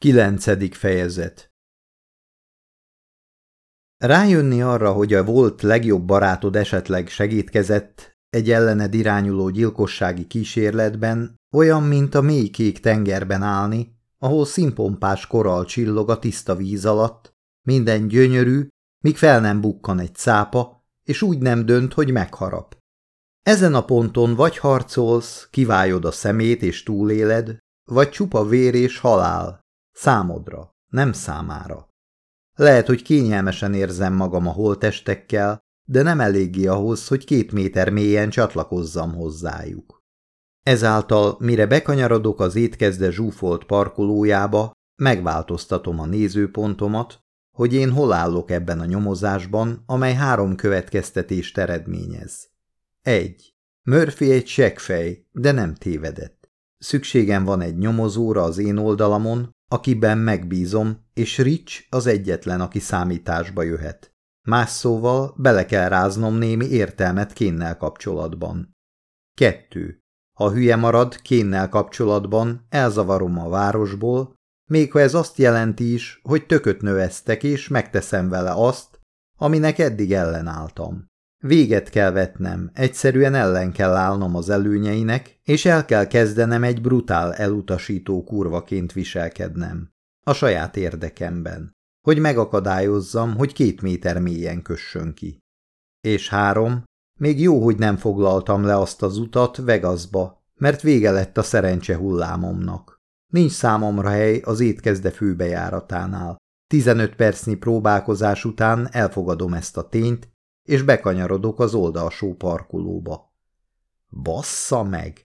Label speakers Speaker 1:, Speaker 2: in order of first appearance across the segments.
Speaker 1: Kilencedik fejezet Rájönni arra, hogy a volt legjobb barátod esetleg segítkezett egy ellened irányuló gyilkossági kísérletben, olyan, mint a mély kék tengerben állni, ahol színpompás koral csillog a tiszta víz alatt, minden gyönyörű, míg fel nem bukkan egy cápa, és úgy nem dönt, hogy megharap. Ezen a ponton vagy harcolsz, kivályod a szemét és túléled, vagy csupa vér és halál, Számodra, nem számára. Lehet, hogy kényelmesen érzem magam a holtestekkel, de nem eléggé ahhoz, hogy két méter mélyen csatlakozzam hozzájuk. Ezáltal, mire bekanyarodok az étkezde zsúfolt parkolójába, megváltoztatom a nézőpontomat, hogy én hol állok ebben a nyomozásban, amely három következtetést eredményez. 1. Murphy egy seggfej, de nem tévedett. Szükségem van egy nyomozóra az én oldalamon, akiben megbízom, és Rich az egyetlen, aki számításba jöhet. Más szóval bele kell ráznom némi értelmet kénnel kapcsolatban. 2. Ha hülye marad kénnel kapcsolatban, elzavarom a városból, még ha ez azt jelenti is, hogy tököt növesztek, és megteszem vele azt, aminek eddig ellenálltam. Véget kell vetnem, egyszerűen ellen kell állnom az előnyeinek, és el kell kezdenem egy brutál elutasító kurvaként viselkednem. A saját érdekemben. Hogy megakadályozzam, hogy két méter mélyen kössön ki. És három, még jó, hogy nem foglaltam le azt az utat Vegasba, mert vége lett a szerencse hullámomnak. Nincs számomra hely az étkezde főbejáratánál. 15 percnyi próbálkozás után elfogadom ezt a tényt, és bekanyarodok az oldalsó parkolóba. Bassza meg!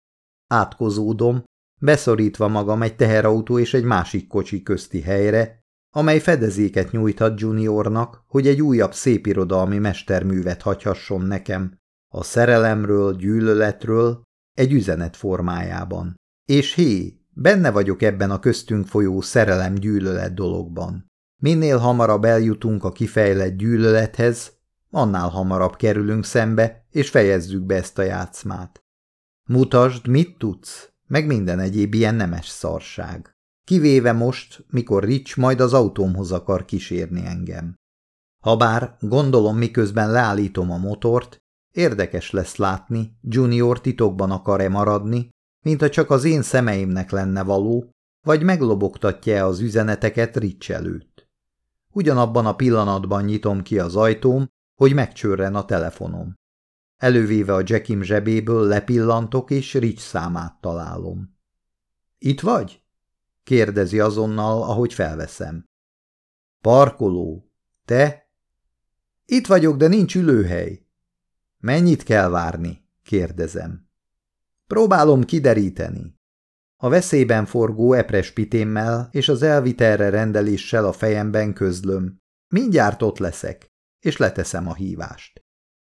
Speaker 1: Átkozódom, beszorítva magam egy teherautó és egy másik kocsi közti helyre, amely fedezéket nyújthat Juniornak, hogy egy újabb szépirodalmi mesterművet hagyhasson nekem, a szerelemről, gyűlöletről, egy üzenet formájában. És hé, benne vagyok ebben a köztünk folyó szerelem-gyűlölet dologban. Minél hamarabb eljutunk a kifejlett gyűlölethez, annál hamarabb kerülünk szembe, és fejezzük be ezt a játszmát. Mutasd, mit tudsz, meg minden egyéb ilyen nemes szarság. Kivéve most, mikor Rich majd az autómhoz akar kísérni engem. Habár, gondolom, miközben leállítom a motort, érdekes lesz látni, Junior titokban akar-e maradni, mint ha csak az én szemeimnek lenne való, vagy meglobogtatja az üzeneteket Rich előtt. Ugyanabban a pillanatban nyitom ki az ajtóm, hogy megcsörren a telefonom. Elővéve a Jackim zsebéből lepillantok, és Rich számát találom. Itt vagy? kérdezi azonnal, ahogy felveszem. Parkoló. Te? Itt vagyok, de nincs ülőhely. Mennyit kell várni? kérdezem. Próbálom kideríteni. A veszélyben forgó eprespitémmel és az elvitelre rendeléssel a fejemben közlöm. Mindjárt ott leszek és leteszem a hívást.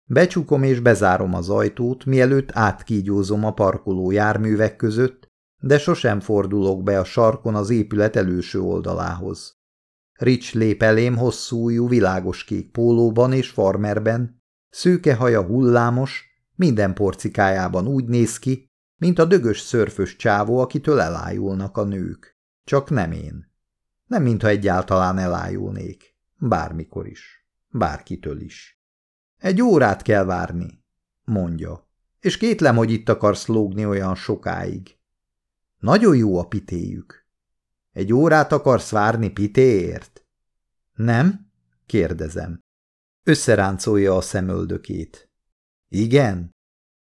Speaker 1: Becsukom és bezárom az ajtót, mielőtt átkígyózom a parkoló járművek között, de sosem fordulok be a sarkon az épület előső oldalához. Rich lép elém hosszújú, világos kék pólóban és farmerben, szőke haja hullámos, minden porcikájában úgy néz ki, mint a dögös szörfös csávó, akitől elájulnak a nők. Csak nem én. Nem mintha egyáltalán elájulnék. Bármikor is. Bárkitől is. Egy órát kell várni, mondja, és kétlem, hogy itt akarsz lógni olyan sokáig. Nagyon jó a pitéjük. Egy órát akarsz várni pitéért? Nem? kérdezem. Összeráncolja a szemöldökét. Igen?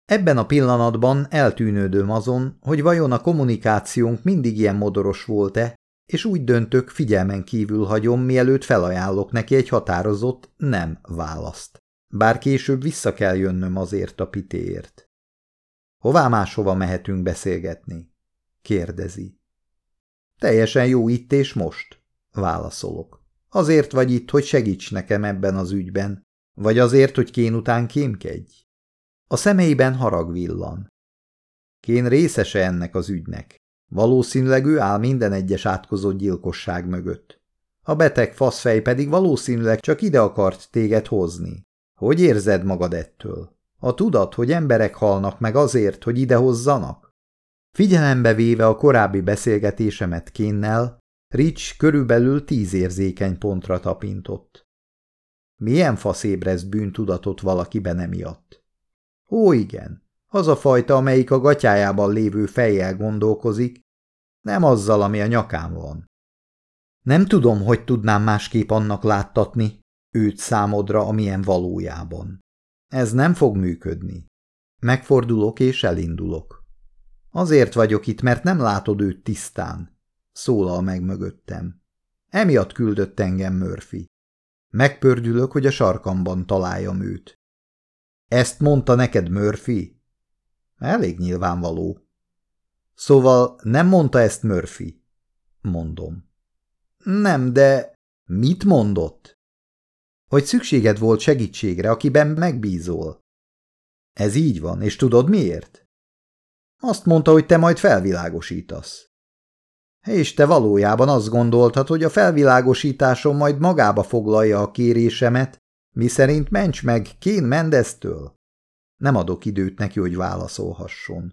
Speaker 1: Ebben a pillanatban eltűnődöm azon, hogy vajon a kommunikációnk mindig ilyen modoros volt-e, és úgy döntök, figyelmen kívül hagyom, mielőtt felajánlok neki egy határozott nem választ. Bár később vissza kell jönnöm azért a pitéért. Hová máshova mehetünk beszélgetni? kérdezi. Teljesen jó itt és most, válaszolok. Azért vagy itt, hogy segíts nekem ebben az ügyben, vagy azért, hogy kén után kémkedj? A szemeiben harag villan. Kén részese ennek az ügynek. Valószínűleg ő áll minden egyes átkozott gyilkosság mögött. A beteg faszfej pedig valószínűleg csak ide akart téged hozni. Hogy érzed magad ettől? A tudat, hogy emberek halnak meg azért, hogy ide hozzanak? Figyelembe véve a korábbi beszélgetésemet Kénnel, Rich körülbelül tíz érzékeny pontra tapintott. Milyen fasz ébrez bűntudatot valakiben emiatt? Ó, igen, az a fajta, amelyik a gatyájában lévő fejjel gondolkozik, nem azzal, ami a nyakán van. Nem tudom, hogy tudnám másképp annak láttatni őt számodra, amilyen valójában. Ez nem fog működni. Megfordulok és elindulok. Azért vagyok itt, mert nem látod őt tisztán, szólal meg mögöttem. Emiatt küldött engem Murphy. Megpördülök, hogy a sarkamban találjam őt. Ezt mondta neked Murphy? Elég nyilvánvaló. Szóval nem mondta ezt Murphy? Mondom. Nem, de mit mondott? Hogy szükséged volt segítségre, akiben megbízol. Ez így van, és tudod miért? Azt mondta, hogy te majd felvilágosítasz. És te valójában azt gondoltad, hogy a felvilágosításom majd magába foglalja a kérésemet, miszerint ments meg Kén Mendeztől? Nem adok időt neki, hogy válaszolhasson.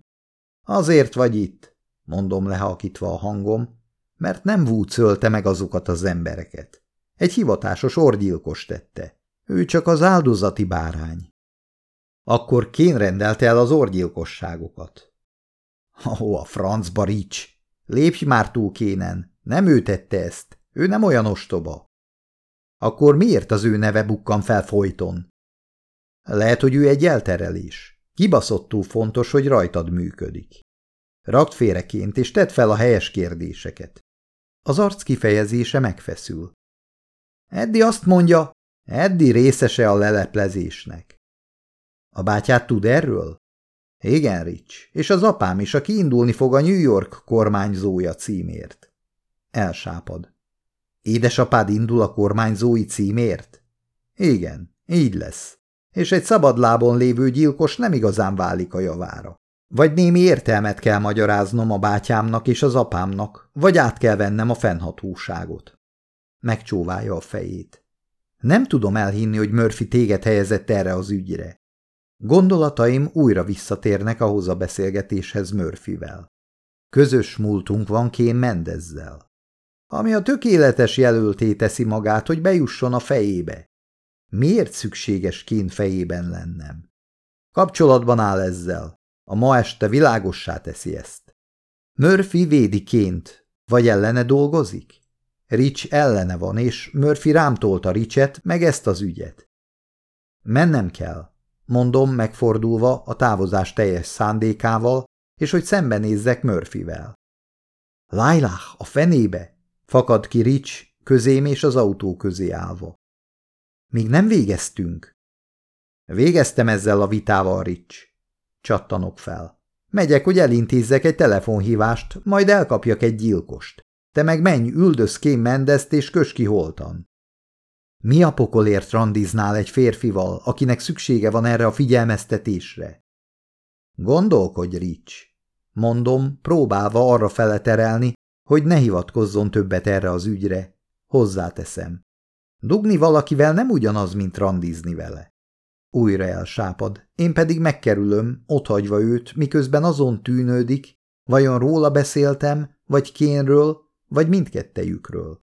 Speaker 1: Azért vagy itt, mondom lehalkítva a hangom, mert nem vúcölte meg azokat az embereket. Egy hivatásos orgyilkos tette. Ő csak az áldozati bárány. Akkor Kén rendelte el az orgyilkosságokat. Ó, a francba rics! Lépj már túl Kénen! Nem ő tette ezt. Ő nem olyan ostoba. Akkor miért az ő neve bukkan fel folyton? Lehet, hogy ő egy elterelés. Kibaszottul fontos, hogy rajtad működik. Rakt félreként, és tedd fel a helyes kérdéseket. Az arc kifejezése megfeszül. Eddi azt mondja, Eddi részese a leleplezésnek. A bátyát tud erről? Igen, Rich, és az apám is, aki indulni fog a New York kormányzója címért. Elsápad. Édesapád indul a kormányzói címért? Igen, így lesz. És egy szabadlábon lévő gyilkos nem igazán válik a javára. Vagy némi értelmet kell magyaráznom a bátyámnak és az apámnak, vagy át kell vennem a fennhatóságot. Megcsóválja a fejét. Nem tudom elhinni, hogy Murphy téged helyezett erre az ügyre. Gondolataim újra visszatérnek ahhoz a beszélgetéshez Murphyvel. Közös múltunk van Kén Mendezzel. Ami a tökéletes jelölté teszi magát, hogy bejusson a fejébe. Miért szükséges Kén fejében lennem? Kapcsolatban áll ezzel. A ma este világossá teszi ezt. Murphy védi Ként, vagy ellene dolgozik? Rich ellene van, és Murphy rám tolta Richet, meg ezt az ügyet. Mennem kell, mondom megfordulva a távozás teljes szándékával, és hogy szembenézzek Murphyvel. Lailah, a fenébe! Fakad ki Rich, közém és az autó közé állva. Még nem végeztünk. Végeztem ezzel a vitával, Rich. Csattanok fel. Megyek, hogy elintézzek egy telefonhívást, majd elkapjak egy gyilkost. Te meg menj, üldöz Kém Mendezt és kös holtan. Mi a pokolért randiznál egy férfival, akinek szüksége van erre a figyelmeztetésre? Gondolkodj, Rich. Mondom, próbálva arra feleterelni, hogy ne hivatkozzon többet erre az ügyre. Hozzáteszem. Dugni valakivel nem ugyanaz, mint randizni vele. Újra elsápad, én pedig megkerülöm, otthagyva őt, miközben azon tűnődik, vajon róla beszéltem, vagy kénről, vagy mindkettejükről.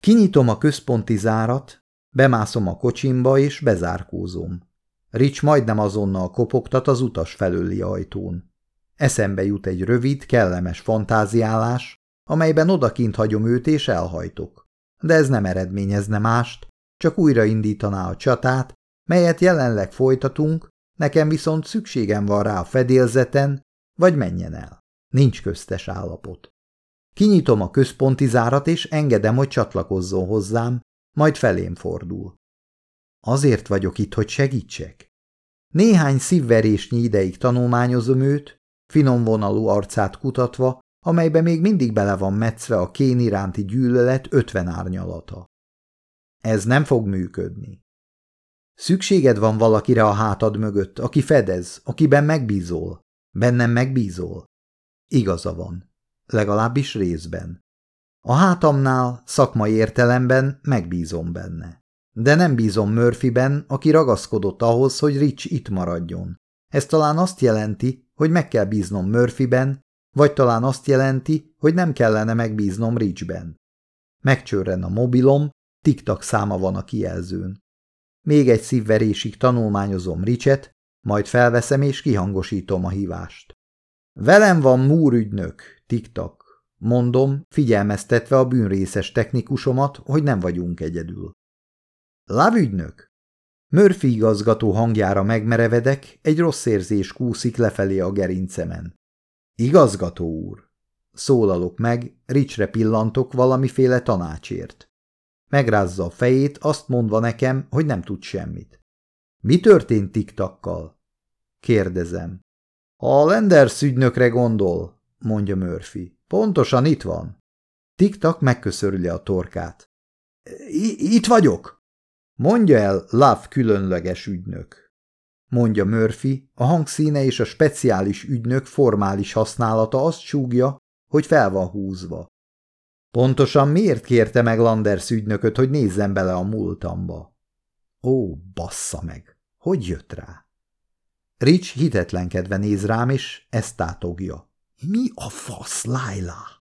Speaker 1: Kinyitom a központi zárat, bemászom a kocsimba és bezárkózom. Rich majdnem azonnal kopogtat az utas felőli ajtón. Eszembe jut egy rövid, kellemes fantáziálás, amelyben odakint hagyom őt és elhajtok. De ez nem eredményezne mást, csak újraindítaná a csatát, melyet jelenleg folytatunk, nekem viszont szükségem van rá a fedélzeten, vagy menjen el. Nincs köztes állapot. Kinyitom a központi zárat, és engedem, hogy csatlakozzon hozzám, majd felém fordul. Azért vagyok itt, hogy segítsek. Néhány szívverésnyi ideig tanulmányozom őt, finom vonalú arcát kutatva, amelybe még mindig bele van metszve a kén iránti gyűlölet ötven árnyalata. Ez nem fog működni. Szükséged van valakire a hátad mögött, aki fedez, akiben megbízol. Bennem megbízol. Igaza van. Legalábbis részben. A hátamnál, szakmai értelemben megbízom benne. De nem bízom Murphyben, aki ragaszkodott ahhoz, hogy Rich itt maradjon. Ez talán azt jelenti, hogy meg kell bíznom Murphyben, vagy talán azt jelenti, hogy nem kellene megbíznom Richben. Megcsörren a mobilom, tiktak száma van a kijelzőn. Még egy szívverésig tanulmányozom Ricset, majd felveszem és kihangosítom a hívást. Velem van Múr ügynök, tiktak. Mondom, figyelmeztetve a bűnrészes technikusomat, hogy nem vagyunk egyedül. Lávügynök? Murphy igazgató hangjára megmerevedek, egy rossz érzés kúszik lefelé a gerincemen. Igazgató úr! Szólalok meg, Ricsre pillantok valamiféle tanácsért. Megrázza a fejét, azt mondva nekem, hogy nem tud semmit. Mi történt tiktakkal? Kérdezem. A Lenders ügynökre gondol, mondja Murphy. Pontosan itt van. Tiktak megköszörüli a torkát. I itt vagyok! Mondja el Love különleges ügynök. Mondja Murphy, a hangszíne és a speciális ügynök formális használata azt súgja, hogy fel van húzva. Pontosan miért kérte meg Landers ügynököt, hogy nézzen bele a múltamba? Ó, bassza meg! Hogy jött rá? Rich hitetlenkedve néz rám, és ezt tátogja. Mi a fasz, Laila?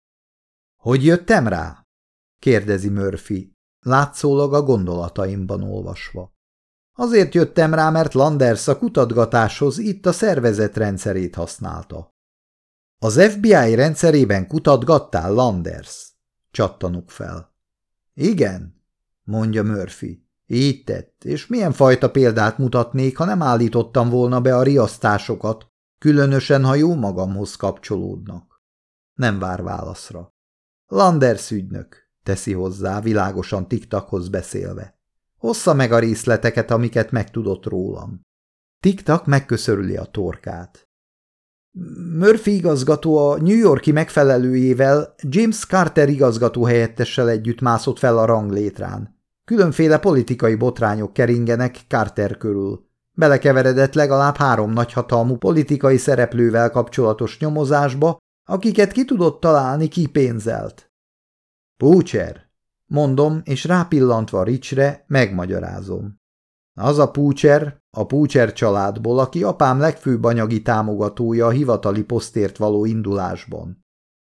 Speaker 1: Hogy jöttem rá? kérdezi Murphy, látszólag a gondolataimban olvasva. Azért jöttem rá, mert Landers a kutatgatáshoz itt a szervezet rendszerét használta. Az FBI rendszerében kutatgattál, Landers? Csattanuk fel. Igen, mondja Murphy. Így tett, és milyen fajta példát mutatnék, ha nem állítottam volna be a riasztásokat, különösen, ha jó magamhoz kapcsolódnak. Nem vár válaszra. Landers ügynök, teszi hozzá, világosan tiktakhoz beszélve. Hossza meg a részleteket, amiket megtudott rólam. Tiktak megköszörüli a torkát. Murphy igazgató a New Yorki megfelelőjével, James Carter igazgató helyettessel együtt mászott fel a ranglétrán. Különféle politikai botrányok keringenek Carter körül. Belekeveredett legalább három nagyhatalmú politikai szereplővel kapcsolatos nyomozásba, akiket ki tudott találni, kipénzelt. Púcser, mondom, és rápillantva Ricsre megmagyarázom. Az a Púcser, a Púcser családból, aki apám legfőbb anyagi támogatója a hivatali posztért való indulásban.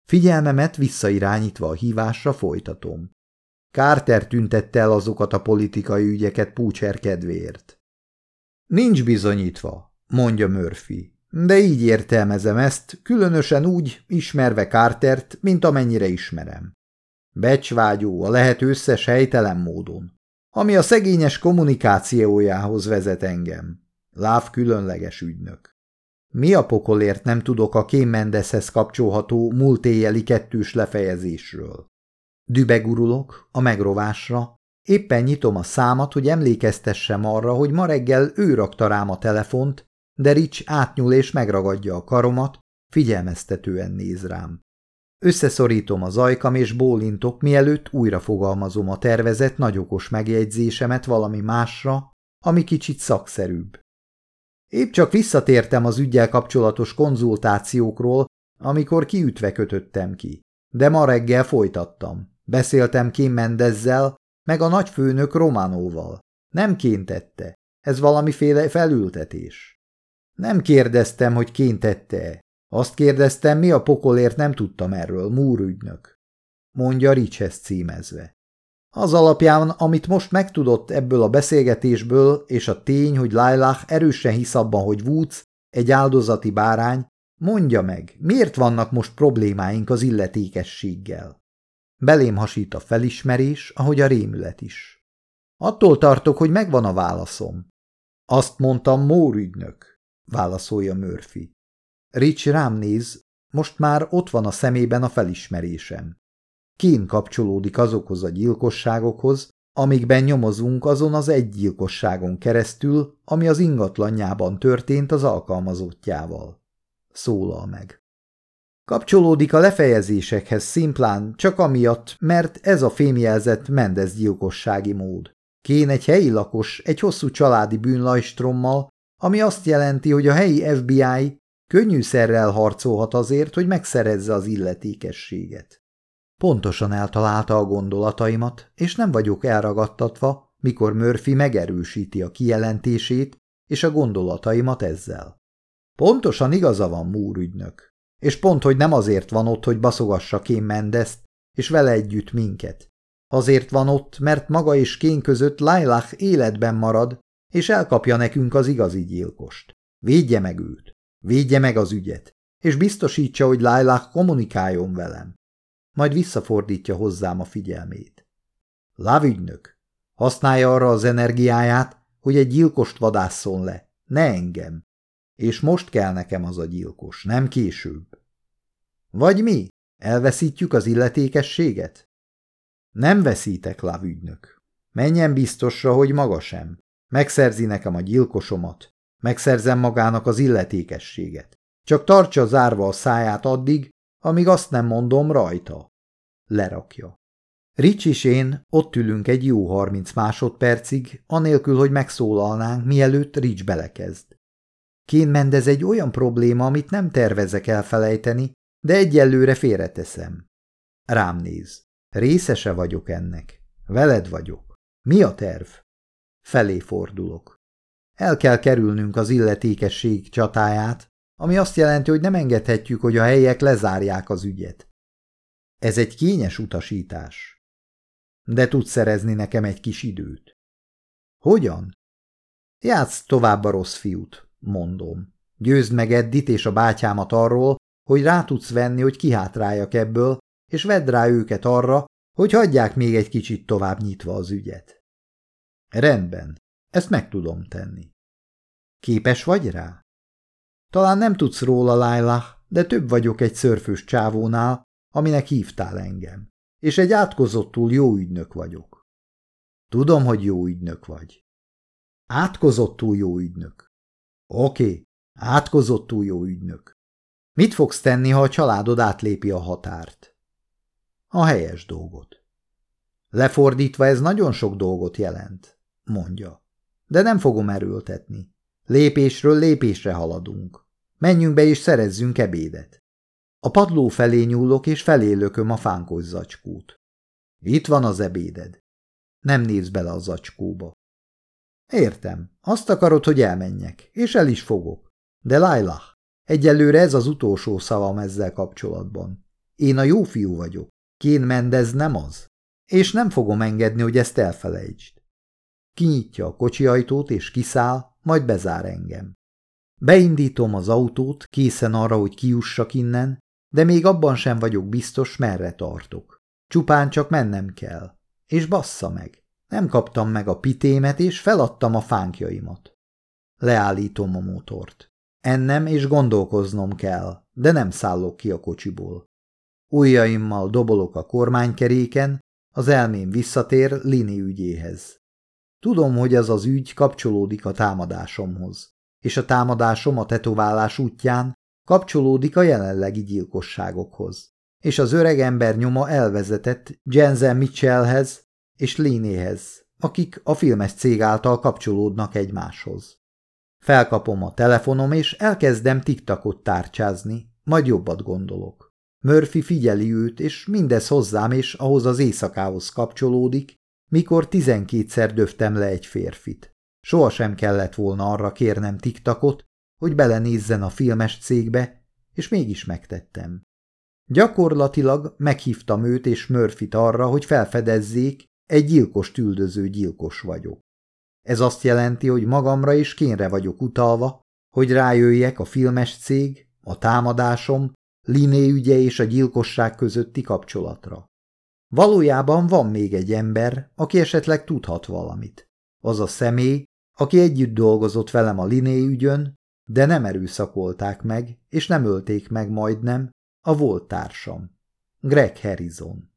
Speaker 1: Figyelmemet visszairányítva a hívásra folytatom. Carter tüntette el azokat a politikai ügyeket Púcser kedvéért. Nincs bizonyítva, mondja Murphy, de így értelmezem ezt, különösen úgy, ismerve Cartert, mint amennyire ismerem. Becsvágyó a lehet összes helytelen módon, ami a szegényes kommunikációjához vezet engem. Láv különleges ügynök. Mi a pokolért nem tudok a Kém Mendeshez kapcsolható múlt éjjeli kettős lefejezésről? Dübegurulok a megrovásra, éppen nyitom a számat, hogy emlékeztessem arra, hogy ma reggel ő rakta rám a telefont, de Rich átnyúl és megragadja a karomat, figyelmeztetően néz rám. Összeszorítom az ajkam és bólintok, mielőtt újra fogalmazom a tervezett nagyokos megjegyzésemet valami másra, ami kicsit szakszerűbb. Épp csak visszatértem az ügyel kapcsolatos konzultációkról, amikor kiütve kötöttem ki. De ma reggel folytattam. Beszéltem Kim Mendezzel, meg a nagyfőnök Románóval. Nem kéntette. Ez valamiféle felültetés. Nem kérdeztem, hogy kéntette-e. Azt kérdeztem, mi a pokolért nem tudtam erről, Múr ügynök. Mondja Ricshez címezve. Az alapján, amit most megtudott ebből a beszélgetésből, és a tény, hogy Lailah erősen hisz abban, hogy Woods egy áldozati bárány, mondja meg, miért vannak most problémáink az illetékességgel? Belém hasít a felismerés, ahogy a rémület is. Attól tartok, hogy megvan a válaszom. Azt mondtam, Mór ügynök, válaszolja Murphy. Rich rám néz, most már ott van a szemében a felismerésem. Kén kapcsolódik azokhoz a gyilkosságokhoz, amikben nyomozunk azon az egy gyilkosságon keresztül, ami az ingatlanjában történt az alkalmazottjával. Szólal meg. Kapcsolódik a lefejezésekhez szimplán, csak amiatt, mert ez a fémjelzett Mendez gyilkossági mód. Kén egy helyi lakos, egy hosszú családi bűnlajstrommal, ami azt jelenti, hogy a helyi FBI könnyűszerrel harcolhat azért, hogy megszerezze az illetékességet. Pontosan eltalálta a gondolataimat, és nem vagyok elragadtatva, mikor Murphy megerősíti a kijelentését és a gondolataimat ezzel. Pontosan igaza van Múr ügynök. És pont, hogy nem azért van ott, hogy baszogassa Kém Mendezt, és vele együtt minket. Azért van ott, mert maga és Kén között Lailach életben marad, és elkapja nekünk az igazi gyilkost. Védje meg őt, védje meg az ügyet, és biztosítsa, hogy Lailach kommunikáljon velem. Majd visszafordítja hozzám a figyelmét. Lávügynök, használja arra az energiáját, hogy egy gyilkost vadásszon le, ne engem. És most kell nekem az a gyilkos, nem később. Vagy mi? Elveszítjük az illetékességet? Nem veszítek, lávügynök. Menjen biztosra, hogy maga sem. Megszerzi nekem a gyilkosomat. Megszerzem magának az illetékességet. Csak tartsa zárva a száját addig, amíg azt nem mondom rajta. Lerakja. Rich és én ott ülünk egy jó harminc másodpercig, anélkül, hogy megszólalnánk, mielőtt Rich belekezd. Kén Mendez egy olyan probléma, amit nem tervezek elfelejteni, de egyelőre félreteszem. Rám néz. Részese vagyok ennek. Veled vagyok. Mi a terv? Felé fordulok. El kell kerülnünk az illetékesség csatáját, ami azt jelenti, hogy nem engedhetjük, hogy a helyek lezárják az ügyet. Ez egy kényes utasítás. De tudsz szerezni nekem egy kis időt. Hogyan? Játsz tovább a rossz fiút, mondom. Győzd meg Eddit és a bátyámat arról, hogy rá tudsz venni, hogy kihátráljak ebből, és vedd rá őket arra, hogy hagyják még egy kicsit tovább nyitva az ügyet. Rendben, ezt meg tudom tenni. Képes vagy rá? Talán nem tudsz róla, Laila, de több vagyok egy szörfős csávónál, aminek hívtál engem, és egy átkozottul jó ügynök vagyok. Tudom, hogy jó ügynök vagy. Átkozottul jó ügynök. Oké, átkozottul jó ügynök. Mit fogsz tenni, ha a családod átlépi a határt? A helyes dolgot. Lefordítva ez nagyon sok dolgot jelent, mondja. De nem fogom erőltetni. Lépésről lépésre haladunk. Menjünk be és szerezzünk ebédet. A padló felé nyúlok és felélököm a fánkos zacskót. Itt van az ebéded. Nem néz bele a zacskóba. Értem, azt akarod, hogy elmenjek, és el is fogok. De Lailah, egyelőre ez az utolsó szavam ezzel kapcsolatban. Én a jó fiú vagyok. Kén Mendez nem az. És nem fogom engedni, hogy ezt elfelejtsd. Kinyitja a kocsi ajtót és kiszáll, majd bezár engem. Beindítom az autót, készen arra, hogy kiussak innen, de még abban sem vagyok biztos, merre tartok. Csupán csak mennem kell. És bassza meg. Nem kaptam meg a pitémet, és feladtam a fánkjaimat. Leállítom a motort. Ennem és gondolkoznom kell, de nem szállok ki a kocsiból. Ujjaimmal dobolok a kormánykeréken, az elmém visszatér Lini ügyéhez. Tudom, hogy ez az ügy kapcsolódik a támadásomhoz, és a támadásom a tetoválás útján kapcsolódik a jelenlegi gyilkosságokhoz, és az öreg ember nyoma elvezetett Jensen Mitchellhez és Linéhez, akik a filmes cég által kapcsolódnak egymáshoz. Felkapom a telefonom, és elkezdem tiktakot tárcsázni, majd jobbat gondolok. Murphy figyeli őt, és mindez hozzám és ahhoz az éjszakához kapcsolódik, mikor tizenkétszer döftem le egy férfit. Sohasem kellett volna arra kérnem tiktakot, hogy belenézzen a filmes cégbe, és mégis megtettem. Gyakorlatilag meghívtam őt és Murphyt arra, hogy felfedezzék, egy gyilkos üldöző gyilkos vagyok. Ez azt jelenti, hogy magamra és kénre vagyok utalva, hogy rájöjjek a filmes cég, a támadásom Liné ügye és a gyilkosság közötti kapcsolatra. Valójában van még egy ember, aki esetleg tudhat valamit. Az a személy, aki együtt dolgozott velem a Liné ügyön, de nem erőszakolták meg, és nem ölték meg majdnem, a volt társam. Greg Harrison.